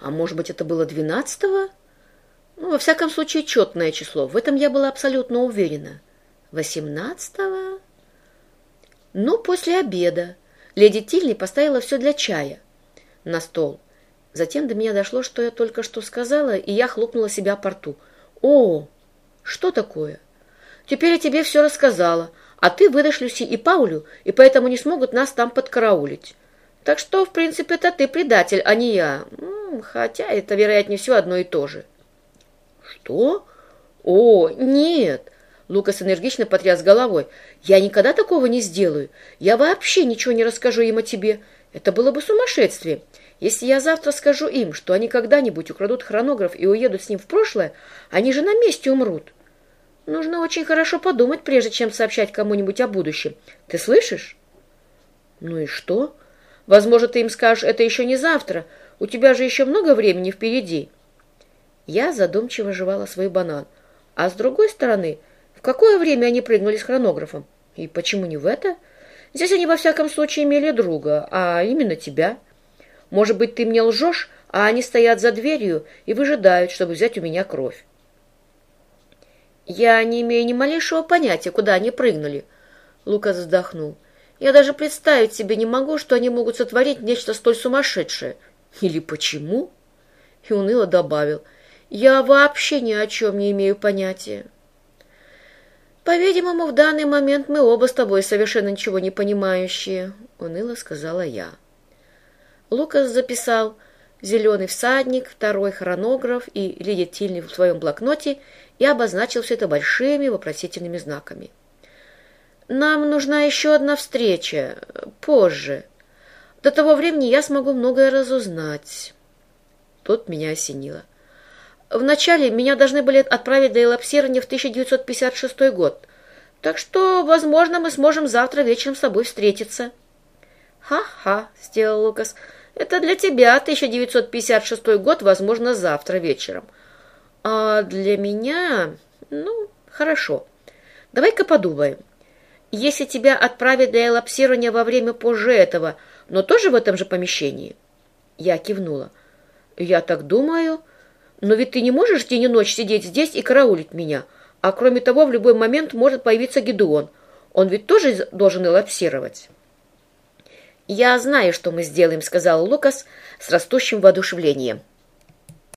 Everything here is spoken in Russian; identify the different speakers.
Speaker 1: А может быть, это было двенадцатого? Ну, во всяком случае, четное число. В этом я была абсолютно уверена. Восемнадцатого? Ну, после обеда. Леди Тильни поставила все для чая на стол. Затем до меня дошло, что я только что сказала, и я хлопнула себя по рту. «О, что такое? Теперь я тебе все рассказала, а ты выдашь Люси и Паулю, и поэтому не смогут нас там подкараулить. Так что, в принципе, это ты предатель, а не я. Хотя это, вероятнее всего, одно и то же». «Что? О, нет!» Лукас энергично потряс головой. «Я никогда такого не сделаю. Я вообще ничего не расскажу им о тебе. Это было бы сумасшествие. Если я завтра скажу им, что они когда-нибудь украдут хронограф и уедут с ним в прошлое, они же на месте умрут. Нужно очень хорошо подумать, прежде чем сообщать кому-нибудь о будущем. Ты слышишь? Ну и что? Возможно, ты им скажешь, это еще не завтра. У тебя же еще много времени впереди. Я задумчиво жевала свой банан. А с другой стороны, в какое время они прыгнули с хронографом? И почему не в это? Здесь они во всяком случае имели друга, а именно тебя. Может быть, ты мне лжешь, а они стоят за дверью и выжидают, чтобы взять у меня кровь. Я не имею ни малейшего понятия, куда они прыгнули. Лукас вздохнул. Я даже представить себе не могу, что они могут сотворить нечто столь сумасшедшее. Или почему? И уныло добавил. Я вообще ни о чем не имею понятия. По-видимому, в данный момент мы оба с тобой совершенно ничего не понимающие, уныло сказала я. Лукас записал «Зеленый всадник», второй хронограф и Лидия Тильни в своем блокноте и обозначил все это большими вопросительными знаками. «Нам нужна еще одна встреча. Позже. До того времени я смогу многое разузнать». Тут меня осенило. Вначале меня должны были отправить до Элапсирования в 1956 год, так что, возможно, мы сможем завтра вечером с тобой встретиться. «Ха-ха», — сделал Лукас, — это для тебя 1956 год, возможно, завтра вечером. А для меня... Ну, хорошо. Давай-ка подумаем. Если тебя отправят для элапсирования во время позже этого, но тоже в этом же помещении? Я кивнула. Я так думаю. Но ведь ты не можешь день и ночь сидеть здесь и караулить меня. А кроме того, в любой момент может появиться Гедеон. Он ведь тоже должен элапсировать. «Я знаю, что мы сделаем», — сказал Лукас с растущим воодушевлением.